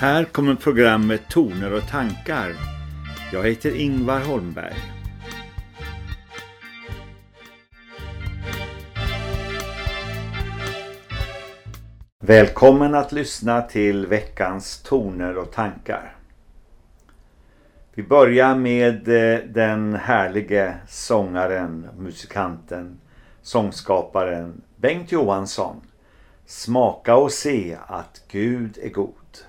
Här kommer programmet Toner och tankar. Jag heter Ingvar Holmberg. Välkommen att lyssna till veckans toner och tankar. Vi börjar med eh, den härlige sångaren, musikanten, sångskaparen Bengt Johansson. Smaka och se att Gud är god.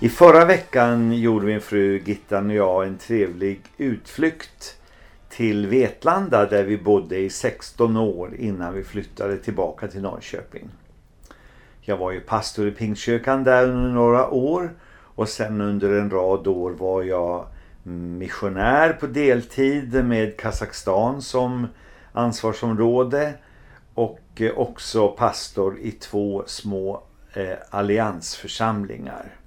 I förra veckan gjorde min fru Gittan och jag en trevlig utflykt till Vetlanda där vi bodde i 16 år innan vi flyttade tillbaka till Norrköping. Jag var ju pastor i Pingstkyrkan där under några år och sen under en rad år var jag missionär på deltid med Kazakstan som ansvarsområde och också pastor i två små eh, alliansförsamlingar.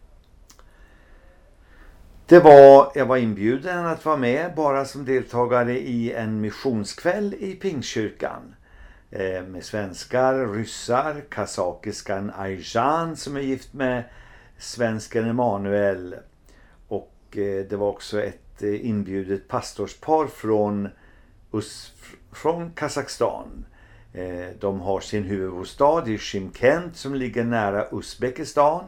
Det var, jag var inbjuden att vara med bara som deltagare i en missionskväll i Pingstkyrkan. Eh, med svenskar, ryssar, kazakiskan Aijan som är gift med svensken Emanuel. Och eh, det var också ett eh, inbjudet pastorspar från, från Kazakstan. Eh, de har sin huvudbostad i Shimkent som ligger nära Uzbekistan.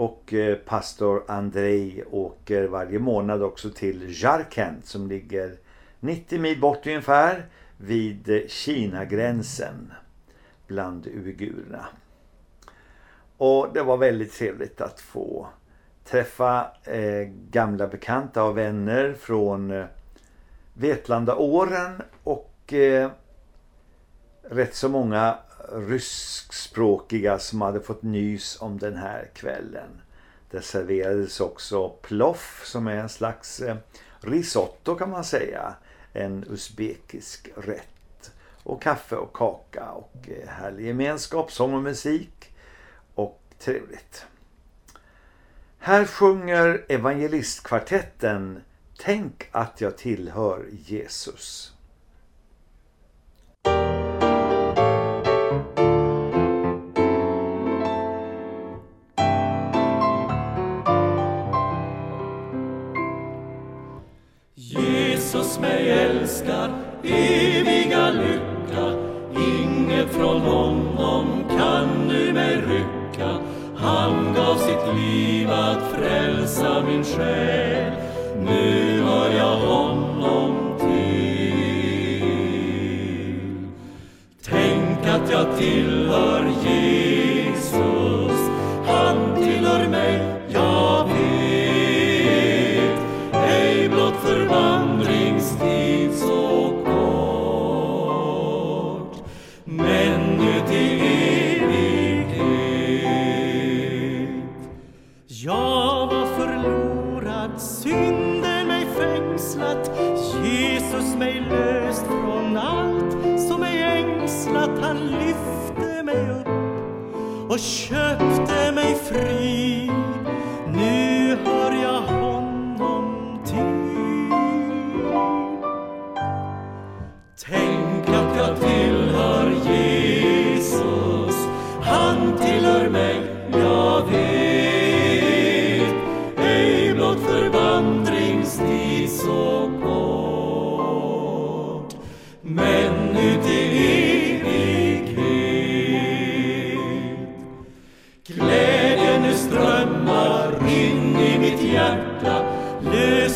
Och eh, pastor Andrei åker varje månad också till Jarkent som ligger 90 mil bort ungefär vid Kina-gränsen bland uigurerna. Och det var väldigt trevligt att få träffa eh, gamla bekanta och vänner från eh, Vetlanda-åren och eh, rätt så många ryskspråkiga som hade fått nys om den här kvällen. Det serverades också ploff som är en slags eh, risotto kan man säga. En usbekisk rätt. Och kaffe och kaka och eh, härlig gemenskap, sång och musik. Och trevligt. Här sjunger evangelistkvartetten Tänk att jag tillhör Jesus. Jesus Han gav sitt liv att frälsa min själ. Nu hör jag honom till. Tänk att jag tillhör Jesus. Köpte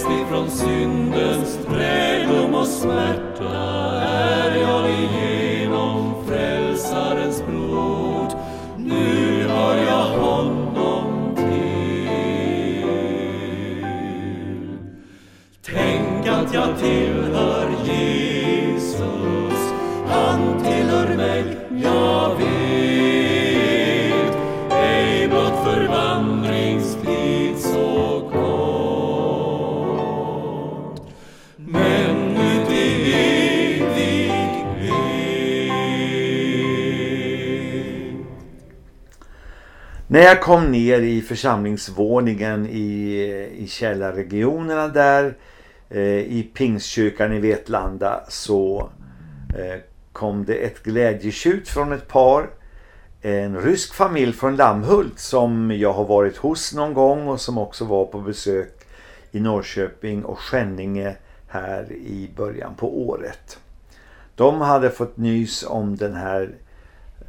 frälst ifrån syndens trädom och smärta. När jag kom ner i församlingsvåningen i, i källarregionerna där eh, i Pingstkyrkan i Vetlanda så eh, kom det ett glädjetjut från ett par. En rysk familj från Lammhult som jag har varit hos någon gång och som också var på besök i Norrköping och Skänninge här i början på året. De hade fått nys om den här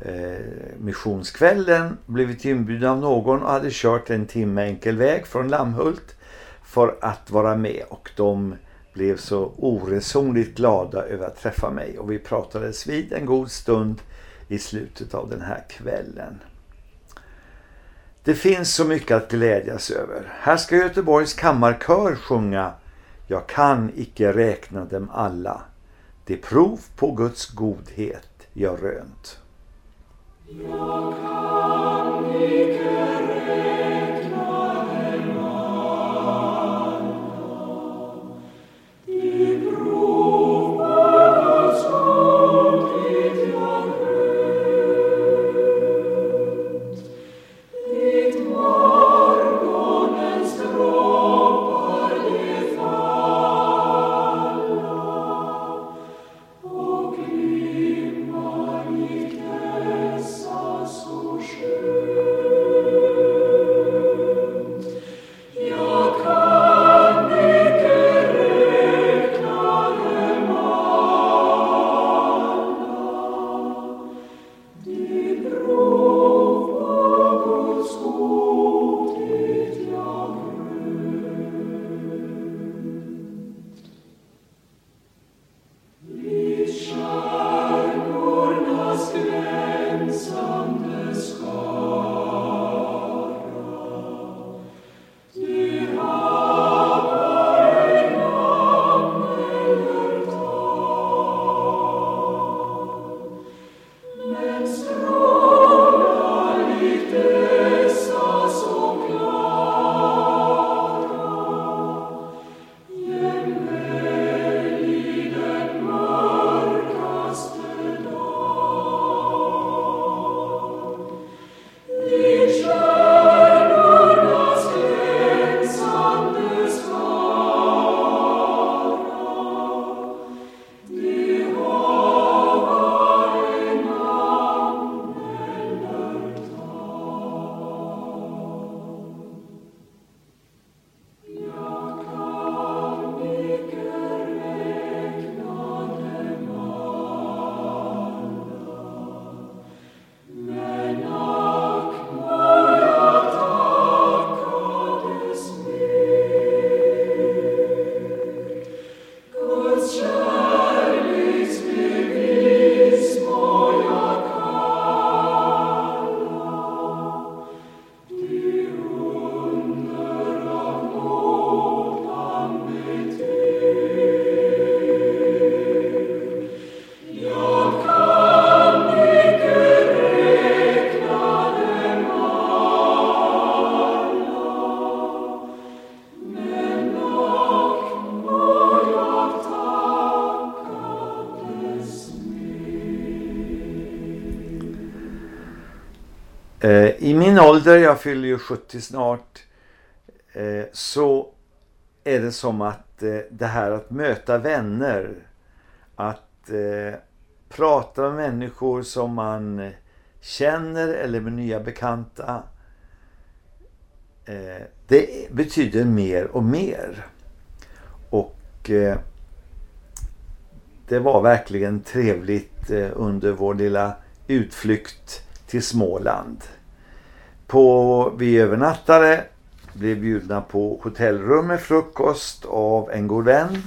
Eh, missionskvällen, blivit inbjudna av någon och hade kört en timme enkel väg från Lammhult för att vara med och de blev så oresonligt glada över att träffa mig och vi pratades vid en god stund i slutet av den här kvällen. Det finns så mycket att glädjas över. Här ska Göteborgs kammarkör sjunga Jag kan icke räkna dem alla. Det prov på Guds godhet jag rönt. Jag kan min ålder, jag fyller ju 70 snart, eh, så är det som att eh, det här att möta vänner, att eh, prata med människor som man känner eller med nya bekanta. Det betyder mer och mer. Och det var verkligen trevligt under vår lilla utflykt till Småland. På, vi övernattade, blev bjudna på hotellrum med frukost av en god vän.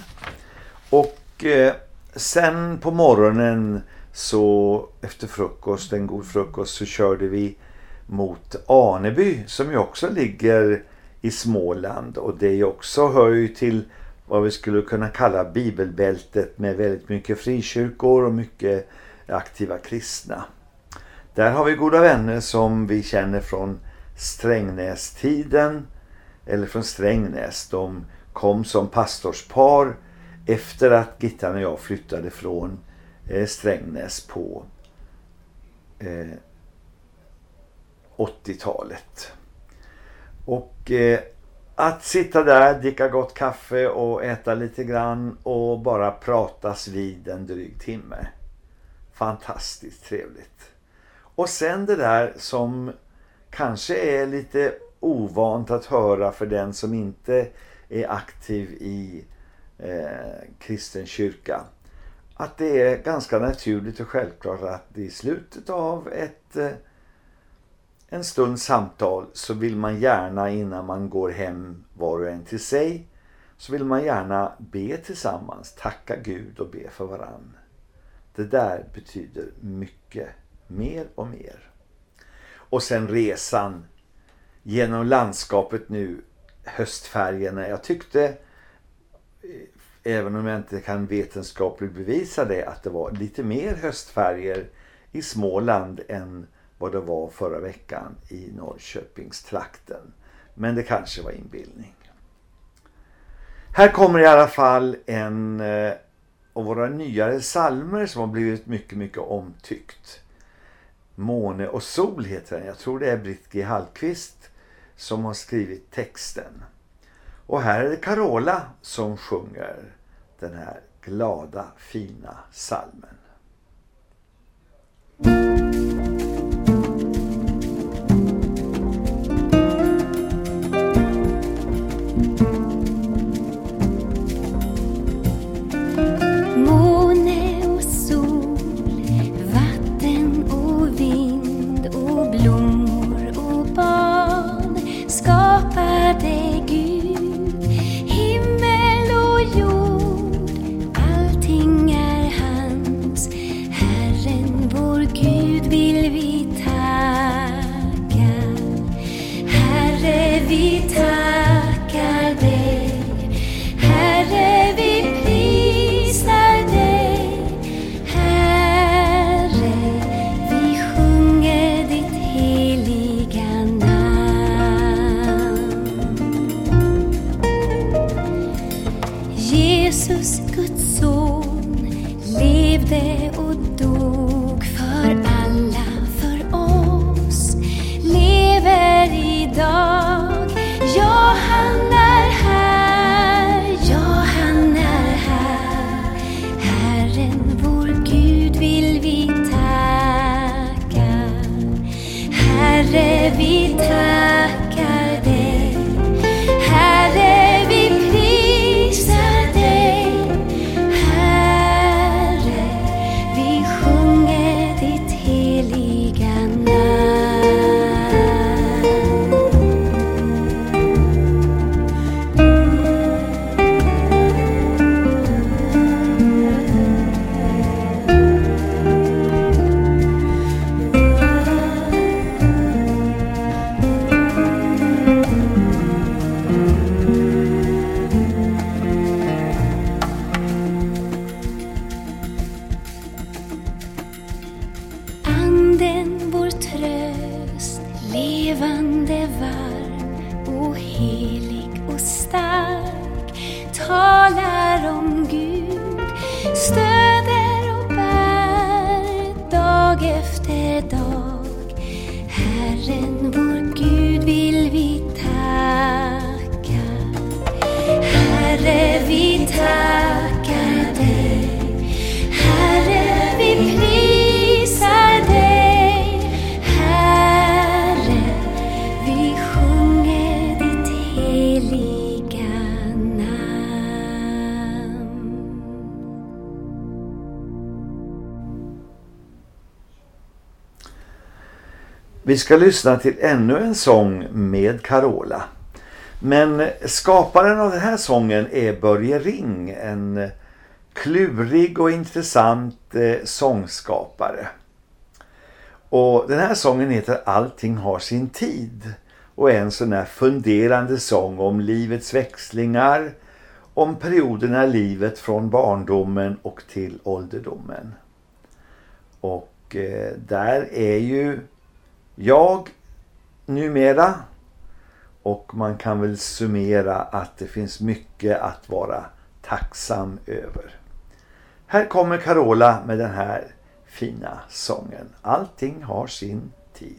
Och eh, sen på morgonen så efter frukost, en god frukost, så körde vi mot Aneby som ju också ligger i Småland och det är ju också hör ju till vad vi skulle kunna kalla bibelbältet med väldigt mycket frikyrkor och mycket aktiva kristna. Där har vi goda vänner som vi känner från Strängnästiden eller från Strängnäs. De kom som pastorspar efter att Gittan och jag flyttade från eh, Strängnäs på eh, 80-talet. Och eh, att sitta där, dricka gott kaffe och äta lite grann och bara pratas vid en dryg timme. Fantastiskt trevligt. Och sen det där som kanske är lite ovant att höra för den som inte är aktiv i eh, kristen kyrka. Att det är ganska naturligt och självklart att i slutet av ett eh, en stunds samtal så vill man gärna innan man går hem var och en till sig så vill man gärna be tillsammans, tacka Gud och be för varann. Det där betyder mycket, mer och mer. Och sen resan genom landskapet nu, höstfärgerna. Jag tyckte, eh, även om jag inte kan vetenskapligt bevisa det, att det var lite mer höstfärger i Småland än vad det var förra veckan i Norrköpingstrakten. Men det kanske var inbildning. Här kommer i alla fall en eh, av våra nyare salmer som har blivit mycket, mycket omtyckt. Måne och sol heter den. Jag tror det är Britt G. Hallqvist som har skrivit texten. Och här är det Carola som sjunger den här glada, fina salmen. talar om Gud, stöder och bär dag efter dag. Herren vår Gud vill vi tacka. Herre, vi tackar Vi ska lyssna till ännu en sång med Carola. Men skaparen av den här sången är Börje Ring, en klurig och intressant eh, sångskapare. Och den här sången heter Allting har sin tid och är en sån här funderande sång om livets växlingar, om perioderna i livet från barndomen och till ålderdomen. Och eh, där är ju jag numera och man kan väl summera att det finns mycket att vara tacksam över. Här kommer Carola med den här fina sången. Allting har sin tid.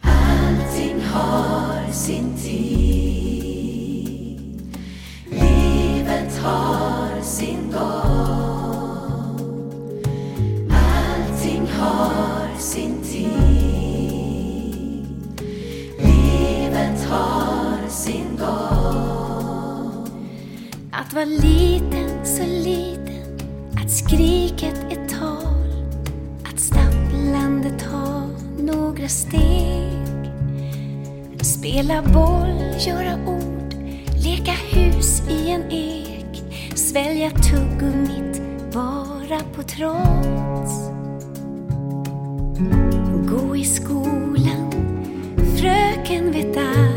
Allting har sin tid. Livet har sin gång. Allting har sin tid. Har sin gång. Att vara liten, så liten. Att skriket är tal. Att stapplande ta några steg. Spela boll, göra ord, leka hus i en ek. Svälja tuggummit bara på trots. Gå i skolan, fröken vet allt.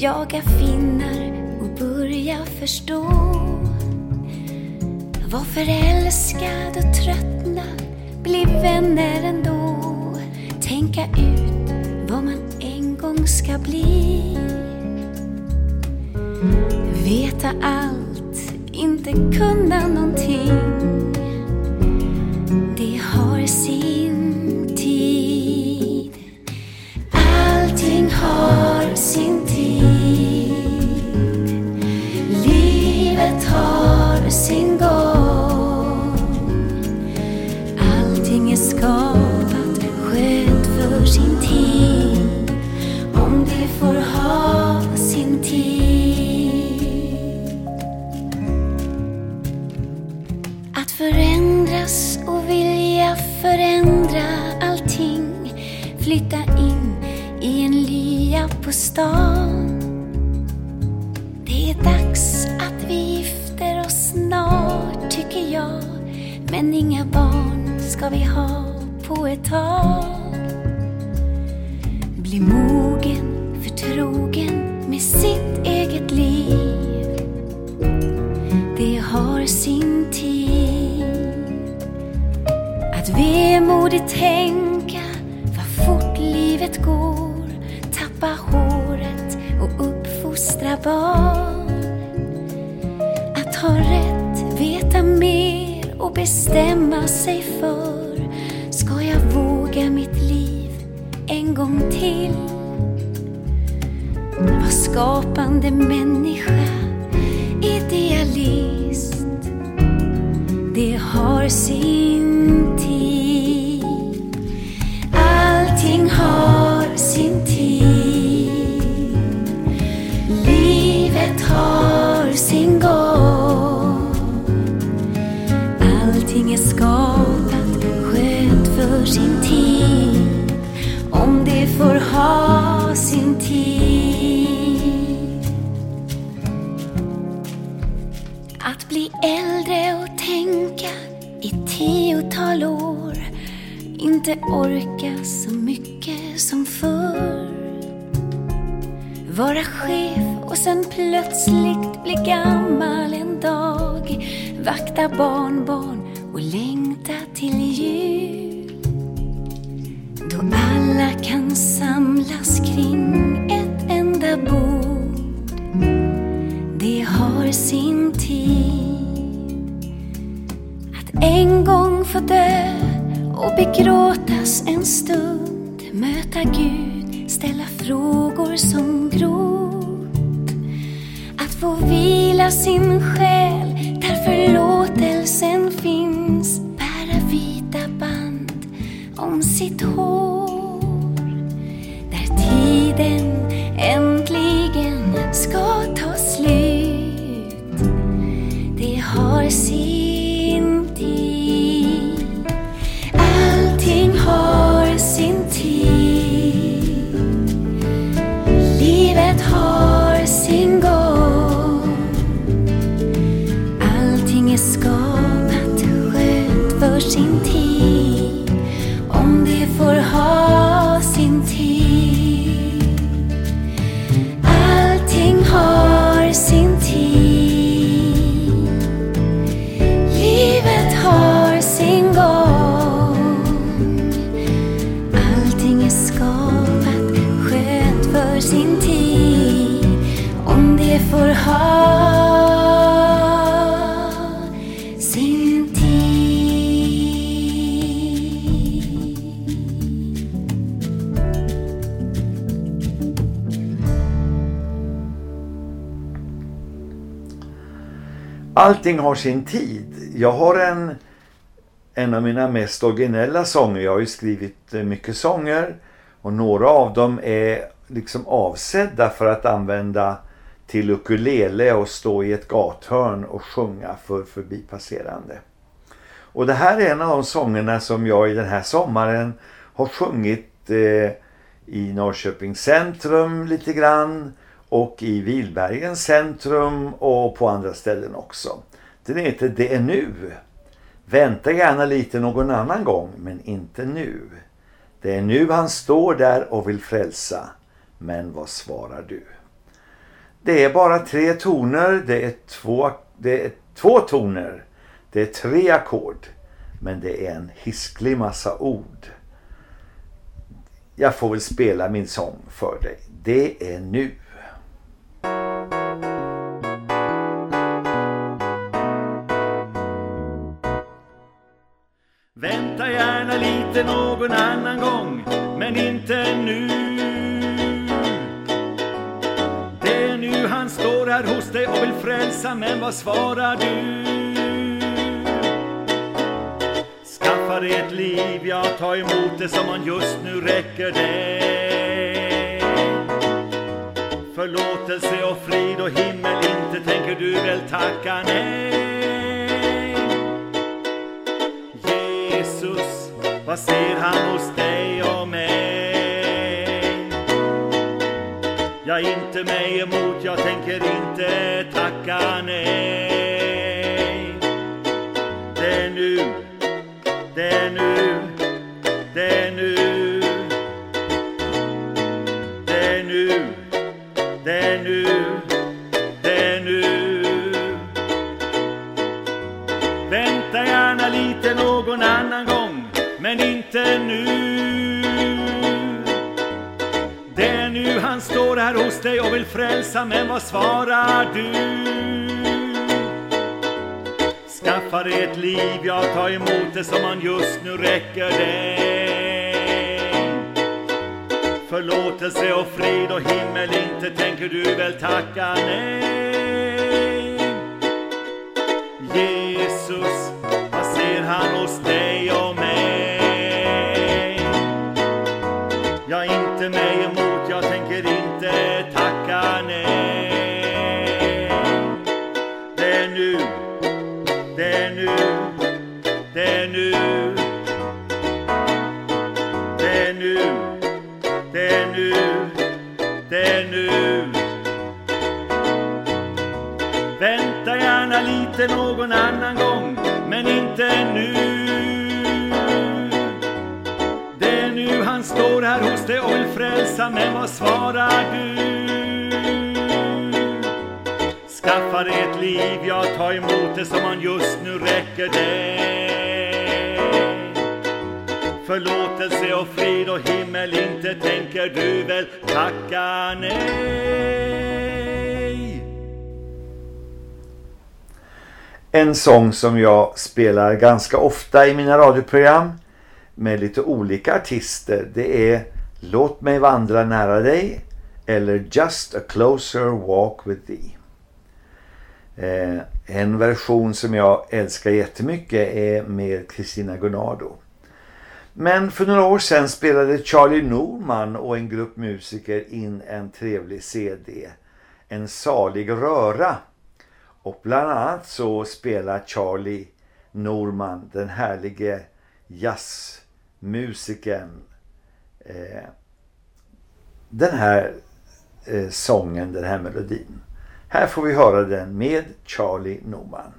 Jaga finnar och börja förstå. Var förälskad och tröttna, bli vänner ändå. Tänka ut vad man en gång ska bli. Veta allt, inte kunna någonting. Det har sin Men inga barn ska vi ha på ett tag. Bli mogen, förtrogen med sitt eget liv. Det har sin tid. Att vemodigt tänka vad fort livet går. Tappa håret och uppfostra barn. Att ha rätt, veta mer och bestämma sig för. Ska jag våga mitt liv en gång till? Var skapande människa, idealist. Det har sin sin tid. Att bli äldre och tänka i tiotal år. Inte orka så mycket som förr. Vara chef och sen plötsligt bli gammal en dag. Vakta barnbarn och längta till jul. Alla kan samlas kring ett enda bord. Det har sin tid. Att en gång få dö och begråtas en stund. Möta Gud, ställa frågor som grott. Att få vila sin själ där förlåtelsen finns. Bära vita band om sitt hår. Allting har sin tid. Jag har en, en av mina mest originella sånger. Jag har ju skrivit eh, mycket sånger och några av dem är liksom avsedda för att använda till ukulele och stå i ett gathörn och sjunga för förbipasserande. Och det här är en av de sångerna som jag i den här sommaren har sjungit eh, i Norrköpings centrum lite grann och i Vilbergens centrum och på andra ställen också. Den heter Det är nu. Vänta gärna lite någon annan gång men inte nu. Det är nu han står där och vill frälsa. Men vad svarar du? Det är bara tre toner, det är två, det är två toner, det är tre ackord. Men det är en hisklig massa ord. Jag får väl spela min sång för dig. Det är nu. Inte någon annan gång, men inte nu. Det är nu han står här hos dig och vill frälsa, men vad svarar du? Skaffa dig ett liv, ja ta emot det som han just nu räcker dig. Förlåtelse och frid och himmel, inte tänker du väl tacka nej? Vad ser han hos dig och mig? Jag inte mig emot, jag tänker inte tacka nej. Det är nu, det är nu, det är nu. Inte nu. Det är nu han står här hos dig och vill frälsa, men vad svarar du? Skaffa dig ett liv, ja ta emot det som han just nu räcker dig. Förlåtelse och frid och himmel, inte tänker du väl tacka nej? Jesus, vad ser han hos dig och mig? En sång som jag spelar ganska ofta i mina radioprogram med lite olika artister. Det är Låt mig vandra nära dig eller Just a closer walk with thee. Eh, en version som jag älskar jättemycket är med Christina Gunnardo. Men för några år sedan spelade Charlie Norman och en grupp musiker in en trevlig CD. En salig röra. Och bland annat så spelar Charlie Norman, den härlige jazzmusikern, eh, den här eh, sången, den här melodin. Här får vi höra den med Charlie Norman.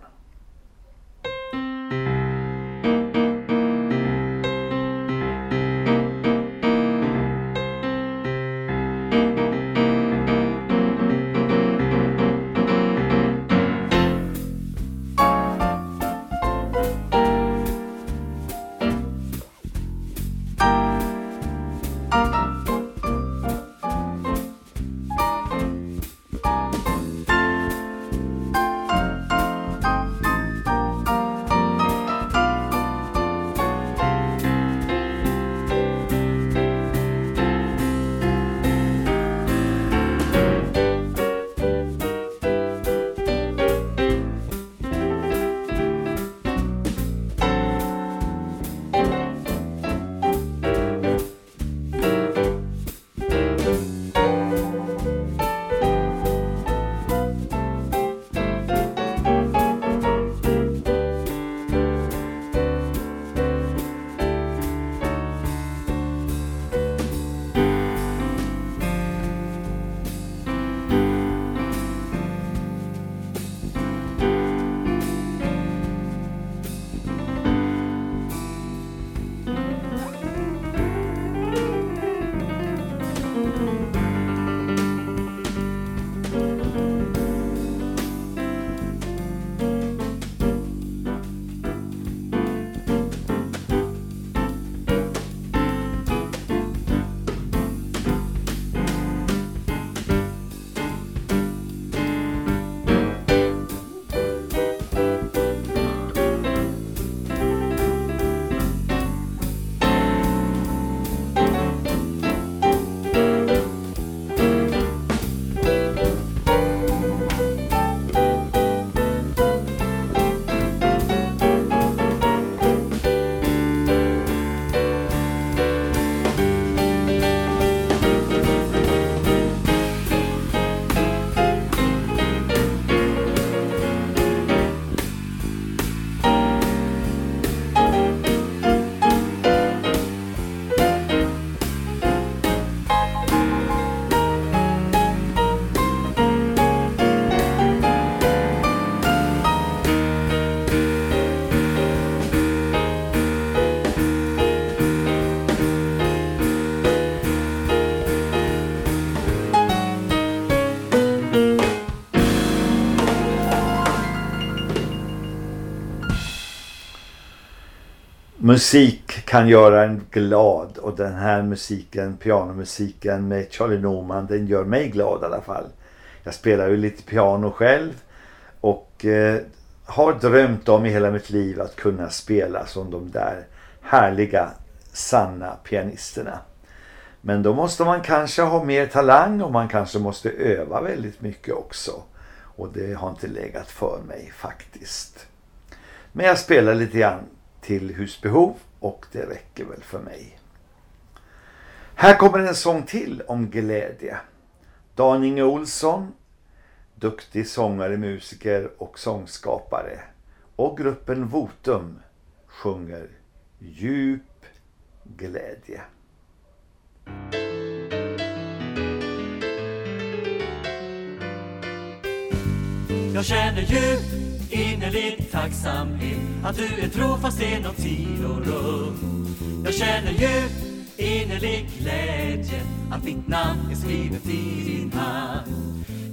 Musik kan göra en glad och den här musiken, pianomusiken med Charlie Norman, den gör mig glad i alla fall. Jag spelar ju lite piano själv och eh, har drömt om i hela mitt liv att kunna spela som de där härliga, sanna pianisterna. Men då måste man kanske ha mer talang och man kanske måste öva väldigt mycket också. Och det har inte legat för mig faktiskt. Men jag spelar lite grann till husbehov och det räcker väl för mig. Här kommer en sång till om glädje. Dan Inge Olsson, duktig sångare, musiker och sångskapare. Och gruppen Votum sjunger Djup glädje. Jag känner djup innerlig tacksamhet att du är trofast genom tid och rum. Jag känner djup innerlig glädje att mitt namn är skrivet i din hand.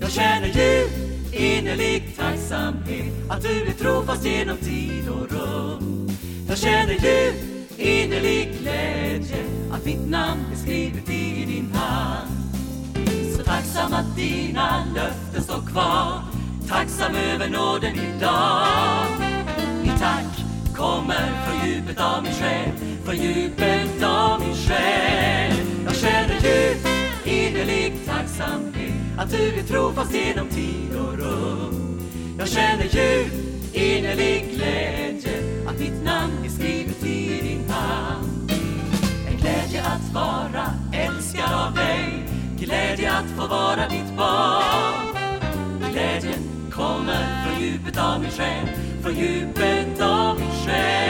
Jag känner djup innerlig tacksamhet att du är trofast genom tid och rum. Jag känner djup innerlig glädje att mitt namn är skrivet i din hand. Så tacksam att dina löften står kvar Tacksam över nåden idag. Mitt tack kommer från djupet av min själ Från djupet av min själ. Jag känner djup innerlig tacksamhet Att du är trofast genom tid och rum. Jag känner djup innerlig glädje Att mitt namn är skrivet i din hand. En glädje att vara älskad av dig Glädje att få vara ditt barn. Glädjen kommer från djupet av min själ Från djupet av min själ.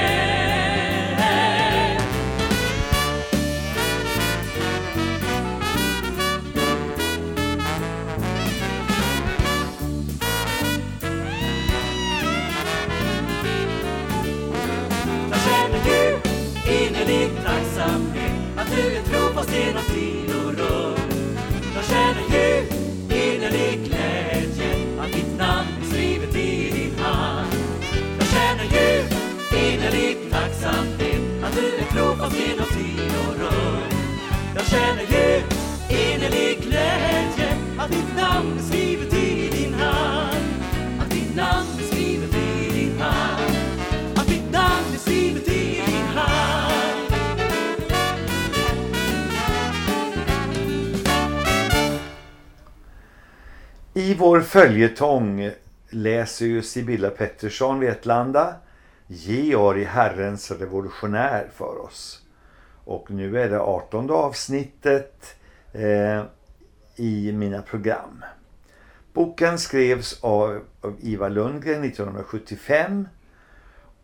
Jag känner djup innerlig tacksamhet Att du är trofast genom tid. Innerlig tacksamhet Att du är trofast genom tid och rum Jag känner djup innerlig glädje Att ditt namn är skrivet i din hand. Att ditt namn är skrivet i din hand. Att ditt namn är skrivet i din hand. I vår följetong läser ju Sibylla Pettersson Vetlanda Georg Herrens revolutionär för oss. Och nu är det 18 avsnittet eh, i mina program. Boken skrevs av, av Ivar Lundgren 1975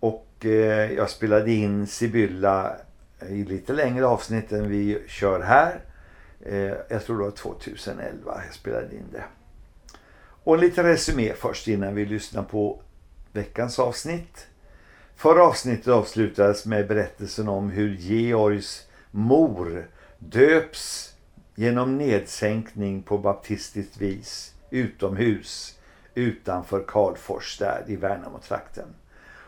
och eh, jag spelade in Sibylla eh, i lite längre avsnitt än vi kör här. Eh, jag tror det var 2011 jag spelade in det. Och en liten resumé först innan vi lyssnar på veckans avsnitt. Förra avsnittet avslutades med berättelsen om hur Georgs mor döps genom nedsänkning på baptistiskt vis utomhus utanför Karlfors där i Värnamo-trakten.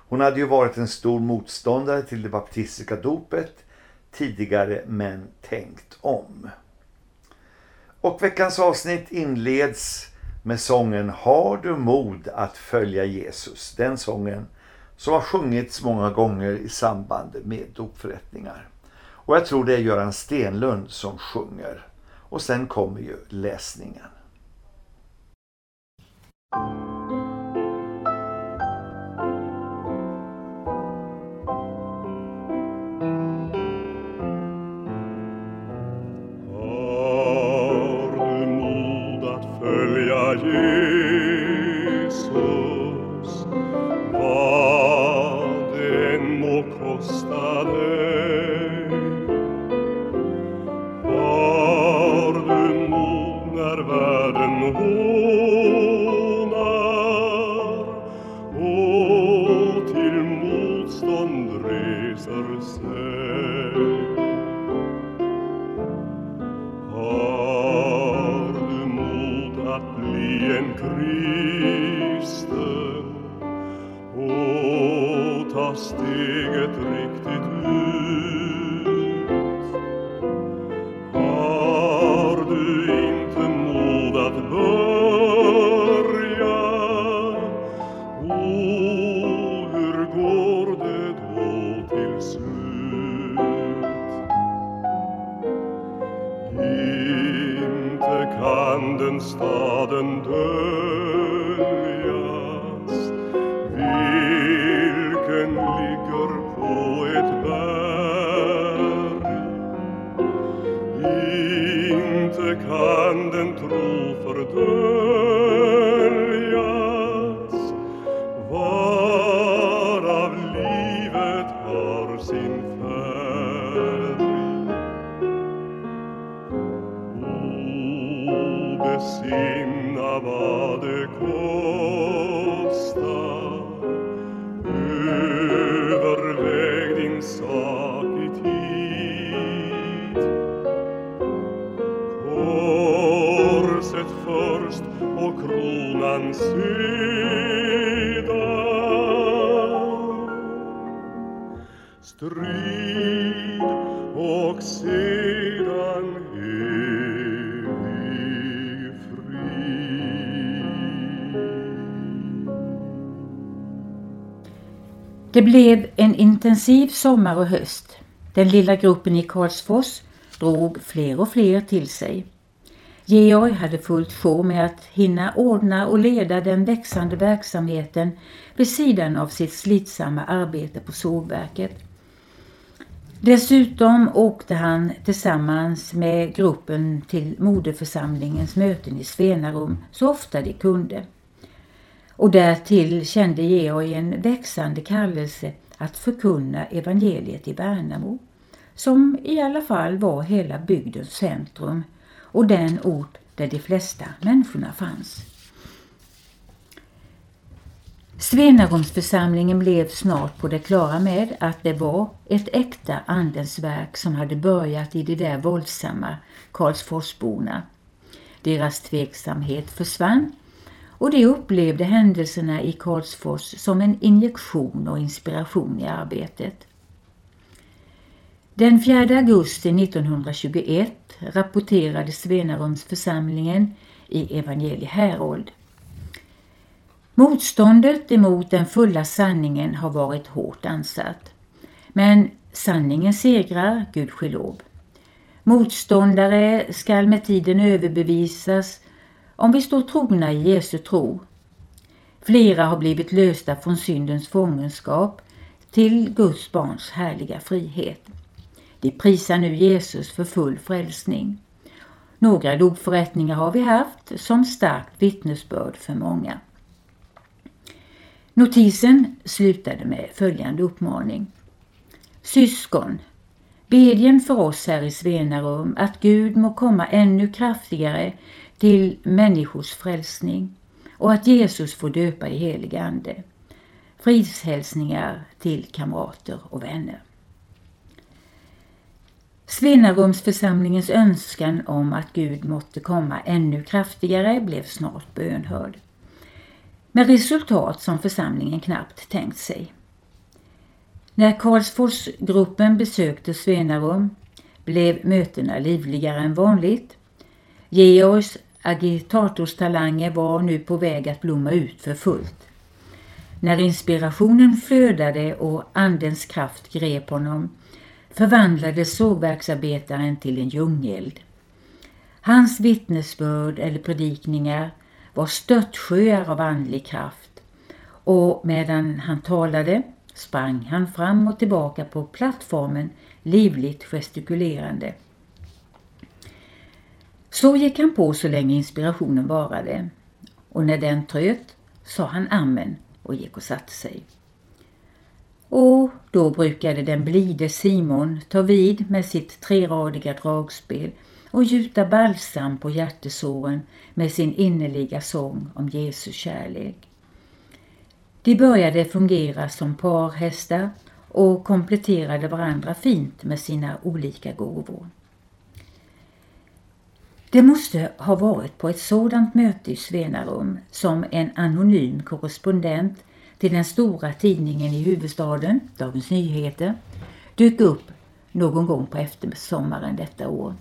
Hon hade ju varit en stor motståndare till det baptistiska dopet tidigare men tänkt om. Och veckans avsnitt inleds med sången Har du mod att följa Jesus? Den sången som har sjungits många gånger i samband med dopförrättningar. Och jag tror det är Göran Stenlund som sjunger. Och sen kommer ju läsningen. En intensiv sommar och höst. Den lilla gruppen i Karlsfors drog fler och fler till sig. Georg hade fullt sjå med att hinna ordna och leda den växande verksamheten vid sidan av sitt slitsamma arbete på sågverket. Dessutom åkte han tillsammans med gruppen till moderförsamlingens möten i Svenarum så ofta de kunde. Och därtill kände Georg en växande kallelse att förkunna evangeliet i Värnamo, som i alla fall var hela bygdens centrum och den ort där de flesta människorna fanns. Svenarumsförsamlingen blev snart på det klara med att det var ett äkta andens verk som hade börjat i de där våldsamma Karlsforsborna. Deras tveksamhet försvann och de upplevde händelserna i Karlsfors som en injektion och inspiration i arbetet. Den 4 augusti 1921 rapporterade Svenarumsförsamlingen i Evangelie Herold. Motståndet emot den fulla sanningen har varit hårt ansatt. Men sanningen segrar, Gud ske lov. Motståndare skall med tiden överbevisas om vi står trogna i Jesu tro. Flera har blivit lösta från syndens fångenskap till Guds barns härliga frihet. De prisar nu Jesus för full frälsning. Några dopförrättningar har vi haft som starkt vittnesbörd för många. Notisen slutade med följande uppmaning. Syskon, bedjen för oss här i Svenarum att Gud må komma ännu kraftigare till människors frälsning och att Jesus får döpa i helig ande. Fridshälsningar till kamrater och vänner. Svenarumsförsamlingens önskan om att Gud måtte komma ännu kraftigare blev snart bönhörd. Med resultat som församlingen knappt tänkt sig. När Karlsforsgruppen besökte Svenarum blev mötena livligare än vanligt. Georgs agitatorstalanger var nu på väg att blomma ut för fullt. När inspirationen flödade och andens kraft grep honom förvandlades sågverksarbetaren till en ljungeld. Hans vittnesbörd eller predikningar var störtsjöar av andlig kraft och medan han talade sprang han fram och tillbaka på plattformen livligt gestikulerande. Så gick han på så länge inspirationen varade och när den tröt sa han amen och gick och satte sig. Och då brukade den blide Simon ta vid med sitt treradiga dragspel och gjuta balsam på hjärtesåren med sin innerliga sång om Jesu kärlek. De började fungera som parhästar och kompletterade varandra fint med sina olika gåvor. Det måste ha varit på ett sådant möte i Svenarum som en anonym korrespondent till den stora tidningen i huvudstaden, Dagens Nyheter, dök upp någon gång på eftersommaren detta år.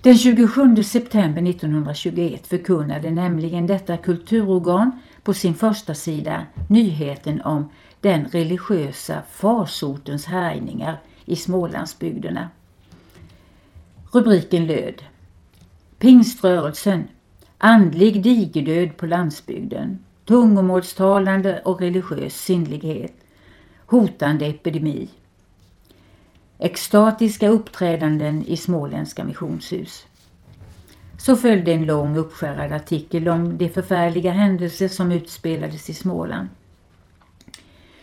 Den 27 september 1921 förkunnade nämligen detta kulturorgan på sin första sida nyheten om den religiösa farsotens härjningar i Smålandsbygderna. Rubriken löd. Pingströrelsen. Andlig digerdöd på landsbygden. Tungomålstalande och religiös sinnlighet. Hotande epidemi. Extatiska uppträdanden i småländska missionshus. Så följde en lång uppskärrad artikel om de förfärliga händelser som utspelades i Småland.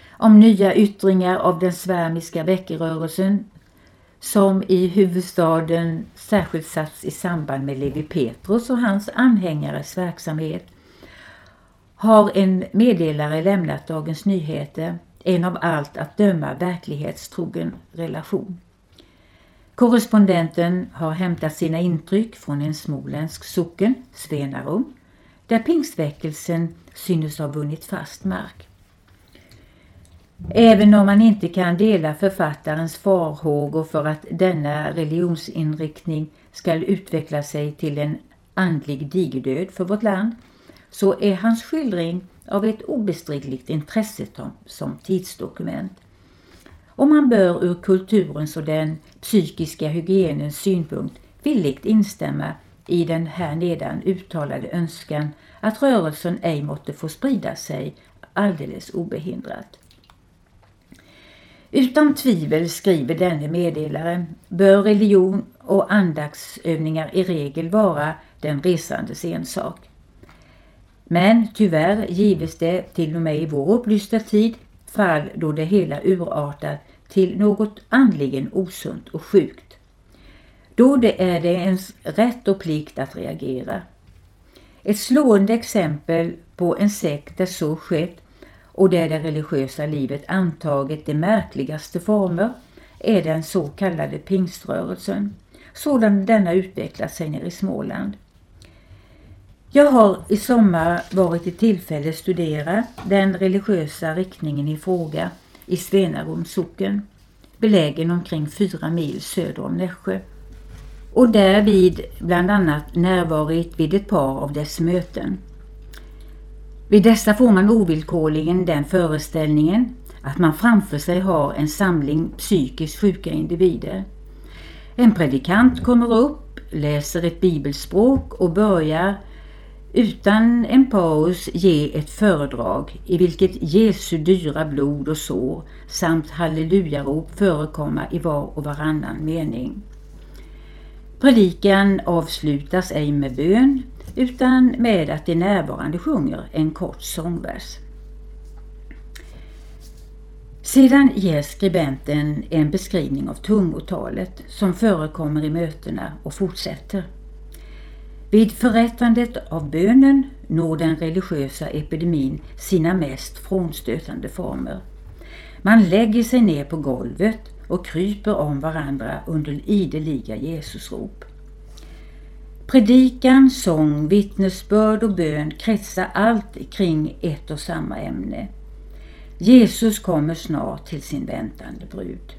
Om nya yttringar av den svärmiska väckerörelsen som i huvudstaden särskilt satts i samband med Levi Petrus och hans anhängares verksamhet har en meddelare lämnat Dagens Nyheter en av allt att döma verklighetstrogen relation. Korrespondenten har hämtat sina intryck från en småländsk socken, Svenarum, där pingstväckelsen synes ha vunnit fast mark. Även om man inte kan dela författarens farhågor för att denna religionsinriktning ska utveckla sig till en andlig digerdöd för vårt land, så är hans skildring av ett obestridligt intresse som tidsdokument. Och man bör ur kulturens och den psykiska hygienens synpunkt villigt instämma i den här nedan uttalade önskan att rörelsen ej måtte få sprida sig alldeles obehindrat. Utan tvivel, skriver denne meddelare, bör religion och andaktsövningar i regel vara den resandes ensak. Men tyvärr gives det till och med i vår upplysta tid fall då det hela urartar till något andligen osunt och sjukt. Då det är det ens rätt och plikt att reagera. Ett slående exempel på en sekt där så skett och där det religiösa livet antagit de märkligaste former är den så kallade pingströrelsen, sådan denna utvecklat sig nere i Småland. Jag har i sommar varit i tillfälle studera den religiösa riktningen i fråga i Svenarums socken, belägen omkring fyra mil söder om Nässjö och därvid bland annat närvarit vid ett par av dess möten. Vid dessa får man ovillkorligen den föreställningen att man framför sig har en samling psykiskt sjuka individer. En predikant kommer upp, läser ett bibelspråk och börjar utan en paus ge ett föredrag i vilket Jesu dyra blod och sår samt hallelujarop förekomma i var och varannan mening. Predikan avslutas ej med bön utan med att de närvarande sjunger en kort sångvers. Sedan ger skribenten en beskrivning av tungotalet som förekommer i mötena och fortsätter. Vid förrättandet av bönen når den religiösa epidemin sina mest frånstötande former. Man lägger sig ner på golvet och kryper om varandra under ideliga Jesusrop. Predikan, sång, vittnesbörd och bön kretsar allt kring ett och samma ämne. Jesus kommer snart till sin väntande brud.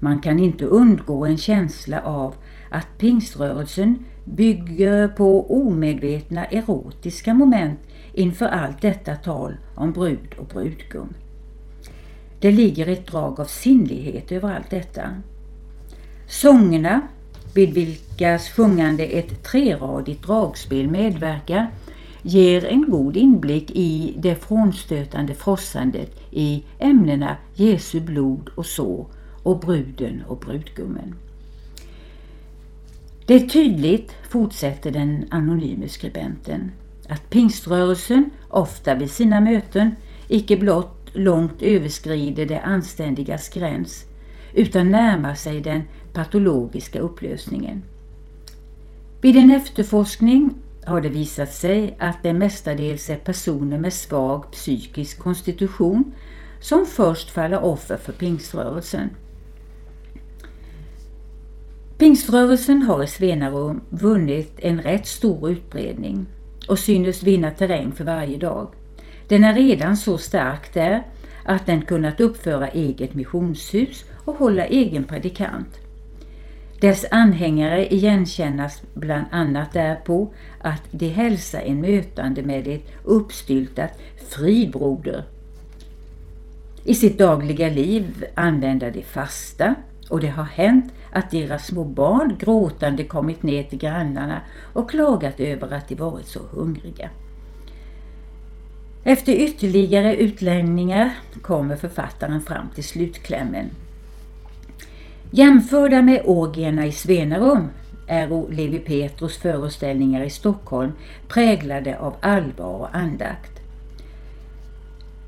Man kan inte undgå en känsla av att pingströrelsen bygger på omedvetna erotiska moment inför allt detta tal om brud och brudgum. Det ligger ett drag av sinnlighet över allt detta. Sångerna, vid vilkas sjungande ett treradigt dragspel medverkar, ger en god inblick i det frånstötande frossandet i ämnena Jesu blod och så och bruden och brudgummen. Det är tydligt, fortsätter den anonyme skribenten, att pingströrelsen ofta vid sina möten icke blott långt överskrider det anständigas gräns utan närmar sig den patologiska upplösningen. Vid en efterforskning har det visat sig att det mestadels är personer med svag psykisk konstitution som först faller offer för pingströrelsen. Pingströrelsen har i Svenarum vunnit en rätt stor utbredning och synes vinna terräng för varje dag. Den är redan så stark där att den kunnat uppföra eget missionshus och hålla egen predikant. Dess anhängare igenkännas bland annat därpå att de hälsar en mötande med ett uppstyltat fribroder. I sitt dagliga liv använder de fasta och det har hänt att deras små barn gråtande kommit ner till grannarna och klagat över att de varit så hungriga. Efter ytterligare utläggningar kommer författaren fram till slutklämmen. Jämförda med orgierna i Svenarum är Levi Petrus föreställningar i Stockholm präglade av allvar och andakt.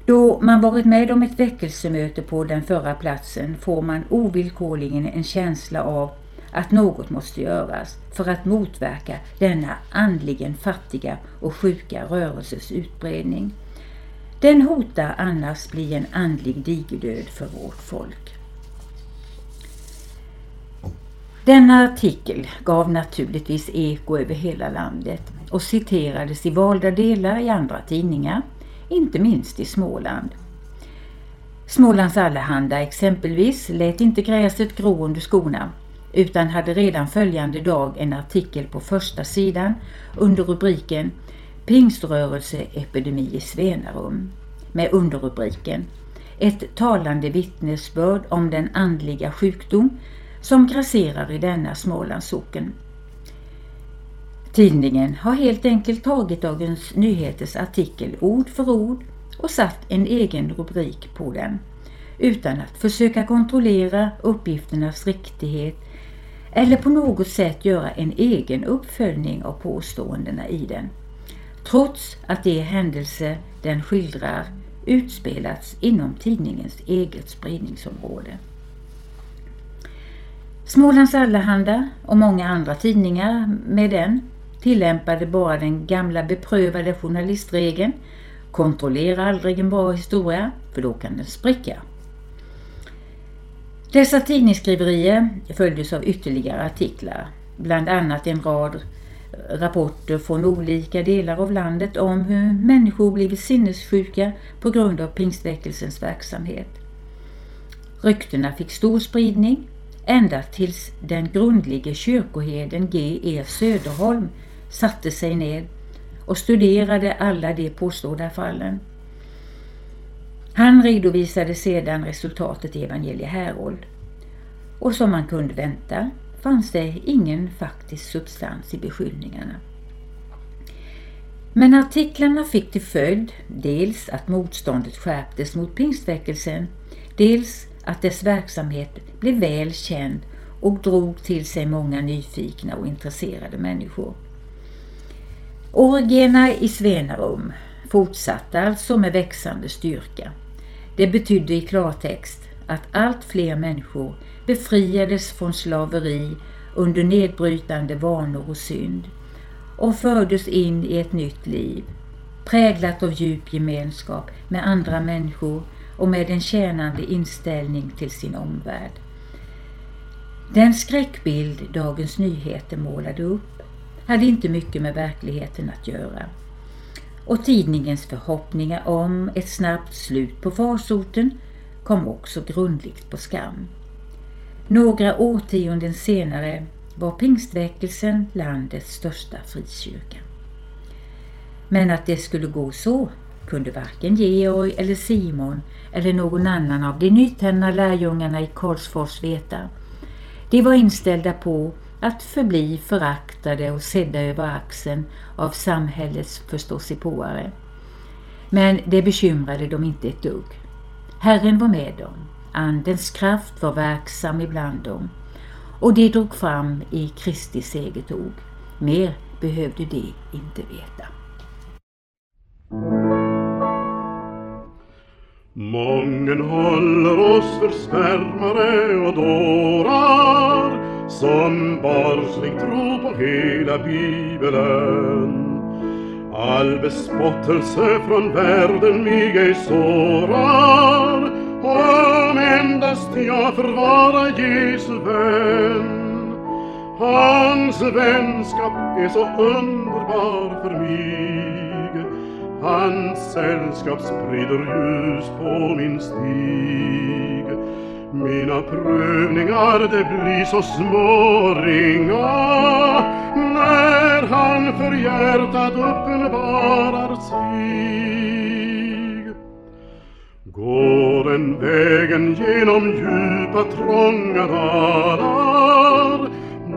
Då man varit med om ett väckelsemöte på den förra platsen får man ovillkorligen en känsla av att något måste göras för att motverka denna andligen fattiga och sjuka rörelses utbredning. Den hotar annars bli en andlig digerdöd för vårt folk. Denna artikel gav naturligtvis eko över hela landet och citerades i valda delar i andra tidningar, inte minst i Småland. Smålands Allehanda exempelvis lät inte gräset gro under skorna utan hade redan följande dag en artikel på första sidan under rubriken Pingströrelseepidemi i Svenarum med underrubriken Ett talande vittnesbörd om den andliga sjukdom som grasserar i denna Smålands socken. Tidningen har helt enkelt tagit Dagens Nyheters artikel ord för ord och satt en egen rubrik på den utan att försöka kontrollera uppgifternas riktighet eller på något sätt göra en egen uppföljning av påståendena i den. Trots att de händelser den skildrar utspelats inom tidningens eget spridningsområde. Smålands Allehanda och många andra tidningar med den tillämpade bara den gamla beprövade journalistregeln Kontrollera aldrig en bra historia, för då kan den spricka. Dessa tidningsskriverier följdes av ytterligare artiklar, bland annat en rad rapporter från olika delar av landet om hur människor blivit sinnessjuka på grund av pingstväckelsens verksamhet. Ryktena fick stor spridning ända tills den grundlige kyrkoherden G. E. Söderholm satte sig ned och studerade alla de påstådda fallen. Han redovisade sedan resultatet i Evangelie Herold. Och som man kunde vänta fanns det ingen faktisk substans i beskyllningarna. Men artiklarna fick till följd dels att motståndet skärptes mot pingstväckelsen, dels att dess verksamhet blev väl känd och drog till sig många nyfikna och intresserade människor. Orgierna i Svenarum fortsatte alltså med växande styrka. Det betydde i klartext att allt fler människor befriades från slaveri under nedbrytande vanor och synd och fördes in i ett nytt liv, präglat av djup gemenskap med andra människor och med en tjänande inställning till sin omvärld. Den skräckbild Dagens Nyheter målade upp hade inte mycket med verkligheten att göra. Och tidningens förhoppningar om ett snabbt slut på farsoten kom också grundligt på skam. Några årtionden senare var pingstväckelsen landets största frikyrka. Men att det skulle gå så kunde varken Georg eller Simon eller någon annan av de nytända lärjungarna i Karlsfors veta. De var inställda på att förbli föraktade och sedda över axeln av samhällets förståsigpåare. Men det bekymrade dem inte ett dugg. Herren var med dem, Andens kraft var verksam ibland dem och de drog fram i Kristi segertåg. Mer behövde de inte veta. Mången håller oss för svärmare och dårar som barnsligt tro på hela bibeln. All bespottelse från världen mig ej sårar om endast jag får vara Jesu vän. Hans vänskap är så underbar för mig Hans sällskap sprider ljus på min stig. Mina prövningar det blir så små ringa. När han för hjärtat uppenbarar sig. Går den vägen genom djupa trånga dalar.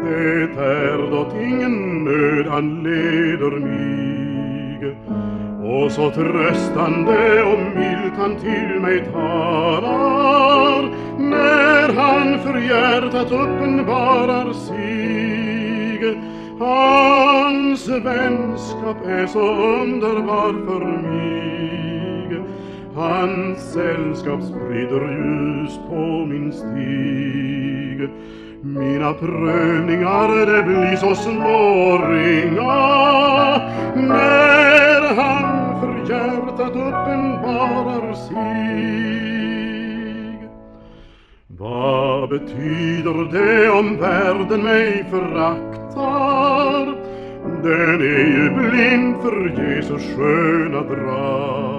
Det är dock ingen nöd han leder mig och så tröstande och milt han till mig talar när han för hjärtat uppenbarar sig. Hans vänskap är så underbar för mig. Hans sällskap sprider ljus på min stig. Mina prövningar det blir så småringa när han för hjärtat uppenbarar sig. Vad betyder det om världen mig föraktar? Den är ju blind för Jesus sköna drag.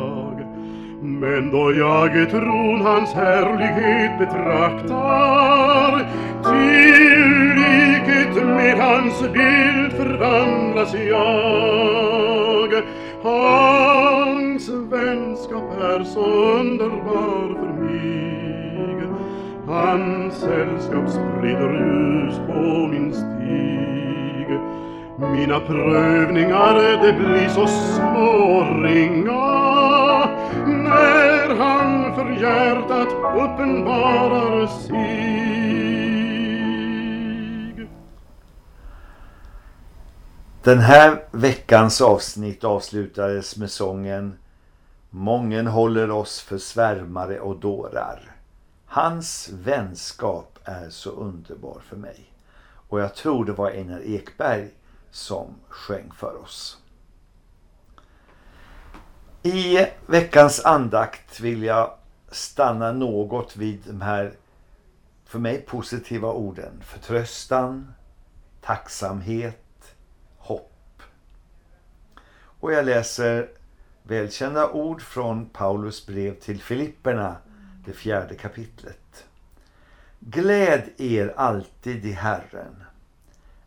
Men då jag i tron hans härlighet betraktar till likhet med hans bild förvandlas jag. Hans vänskap är så underbar för mig. Hans sällskap sprider ljus på min stig. Mina prövningar det blir så små ringa när han för hjärtat uppenbarar sig Den här veckans avsnitt avslutades med sången Mången håller oss för svärmare och dårar. Hans vänskap är så underbar för mig. Och jag tror det var Einar Ekberg som sjöng för oss. I veckans andakt vill jag stanna något vid de här för mig positiva orden. Förtröstan, tacksamhet, hopp. och jag läser välkända ord från Paulus brev till Filipperna, det fjärde kapitlet. Gläd er alltid i Herren.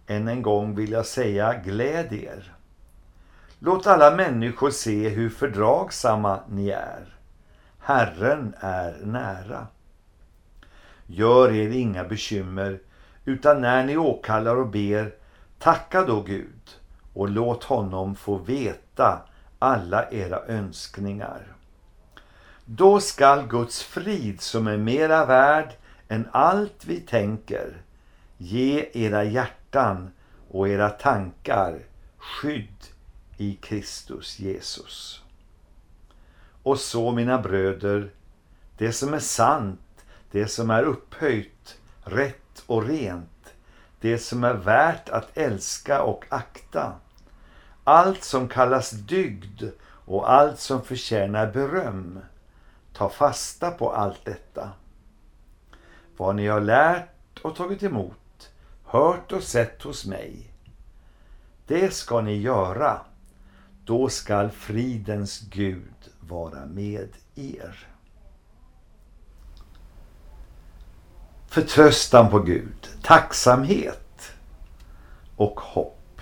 Än en gång vill jag säga gläd er. Låt alla människor se hur fördragsamma ni är. Herren är nära. Gör er inga bekymmer, utan när ni åkallar och ber, tacka då Gud och låt honom få veta alla era önskningar. Då skall Guds frid som är mera värd än allt vi tänker ge era hjärtan och era tankar skydd i Kristus Jesus. Och så mina bröder, det som är sant, det som är upphöjt, rätt och rent, det som är värt att älska och akta. Allt som kallas dygd och allt som förtjänar beröm. Ta fasta på allt detta. Vad ni har lärt och tagit emot, hört och sett hos mig. Det ska ni göra. Då skall fridens Gud vara med er. förtröstan på Gud, tacksamhet och hopp.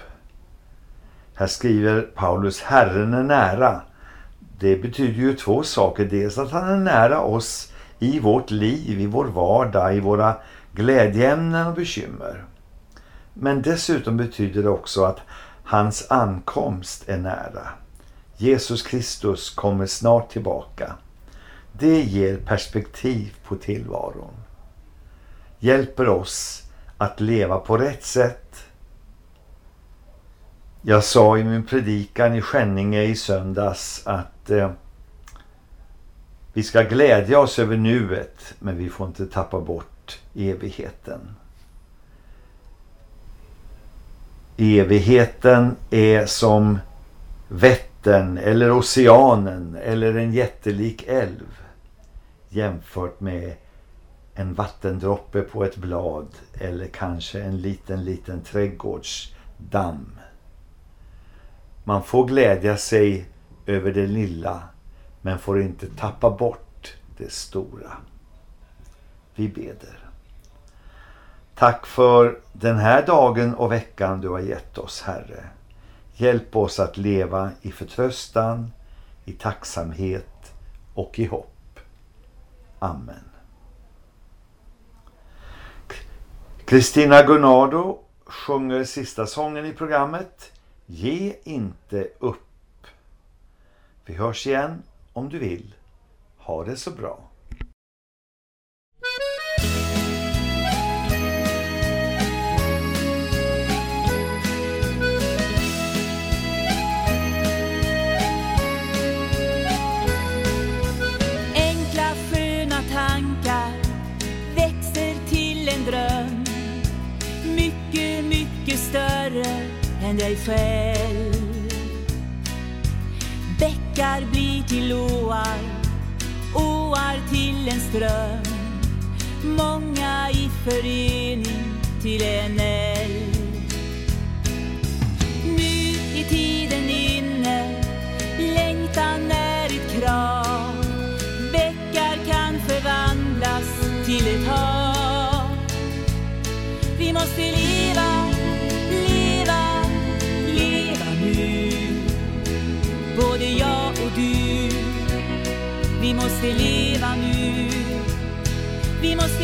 Här skriver Paulus, Herren är nära. Det betyder ju två saker. Dels att han är nära oss i vårt liv, i vår vardag, i våra glädjeämnen och bekymmer. Men dessutom betyder det också att hans ankomst är nära. Jesus Kristus kommer snart tillbaka. Det ger perspektiv på tillvaron hjälper oss att leva på rätt sätt. Jag sa i min predikan i Skänninge i söndags att eh, vi ska glädja oss över nuet men vi får inte tappa bort evigheten. Evigheten är som Vättern eller oceanen eller en jättelik älv jämfört med en vattendroppe på ett blad eller kanske en liten, liten trädgårdsdamm. Man får glädja sig över det lilla men får inte tappa bort det stora. Vi beder. Tack för den här dagen och veckan du har gett oss, Herre. Hjälp oss att leva i förtröstan, i tacksamhet och i hopp. Amen. Kristina Gunnardo sjunger sista sången i programmet Ge inte upp. Vi hörs igen om du vill. Ha det så bra. dig själv. Bäckar blir till åar, åar till en ström. Många i förening till en älv. Nu är tiden inne, längtan är se